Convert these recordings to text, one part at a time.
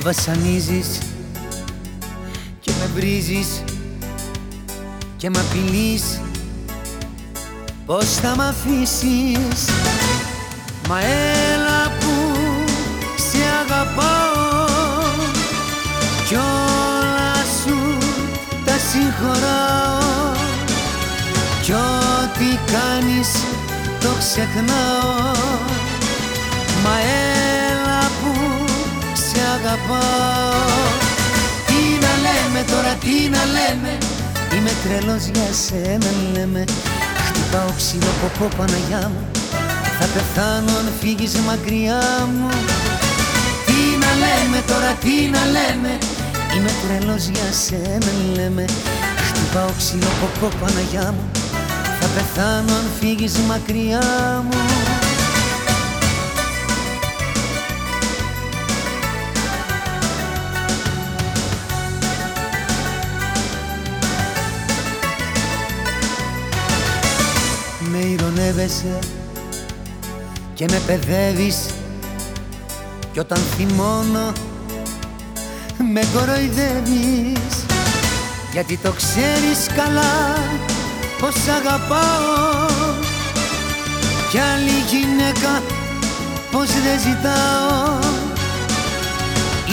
βασανίζεις και με βρίζεις και με απειλείς. Πως θα μ' αφήσεις; Μα έλα που σε αγαπάω κι όλα σου τα συγχωράω. Κι ό,τι κάνεις το ξεχνάω. Μα έλα που σε αγαπάω Τι να λέμε τώρα, τι να λέμε; Είμαι τρελός για σένα λέμε. Χτυπάω ξύλο ποπό Παναγιά μου. Θα πεθάνω αν φύγεις μακριά μου. Τι να λέμε τώρα, τι να λέμε; Είμαι τρελός για σένα λέμε. Χτυπάω ξύλο ποπό Παναγιά μου. Θα πεθάνω αν φύγεις μακριά μου ηρωνεύεσαι και με παιδεύεις. Κι όταν θυμώνω με κοροϊδεύεις. Γιατί το ξέρεις καλά πως αγαπάω. Κι άλλη γυναίκα πως δεν ζητάω.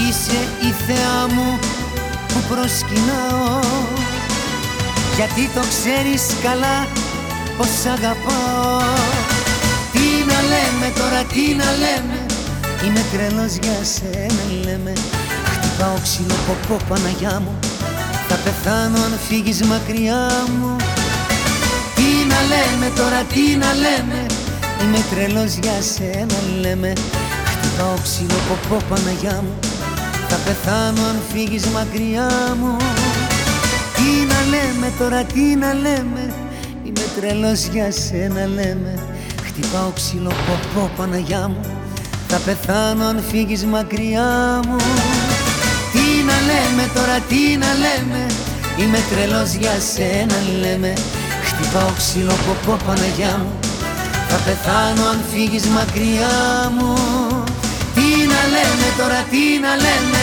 Είσαι η θεά μου που προσκυνάω. Γιατί το ξέρεις καλά πως αγαπάω Τι να λέμε τώρα, τι να λέμε. Είμαι τρελός για σένα λέμε. Χτυπάω ξύλο ποπό Παναγιά μου. Θα πεθάνω αν φύγεις μακριά μου. Τι να λέμε τώρα, τι να λέμε. Είμαι τρελός για σένα λέμε. Χτυπάω ξύλο ποπό Παναγιά μου. Θα πεθάνω αν φύγεις μακριά μου. Τι να λέμε τώρα, τι να λέμε. Είμαι τρελός για σένα λέμε. Χτυπάω ξύλο ποπό Παναγιά μου. Θα πεθάνω αν φύγεις μακριά μου. Τι να λέμε τώρα τι να λέμε. Είμαι τρελός για σένα λέμε. Χτυπάω ξύλο ποπό Παναγιά μου. Θα πεθάνω αν φύγεις μακριά μου. Τι να λέμε τώρα τι να λέμε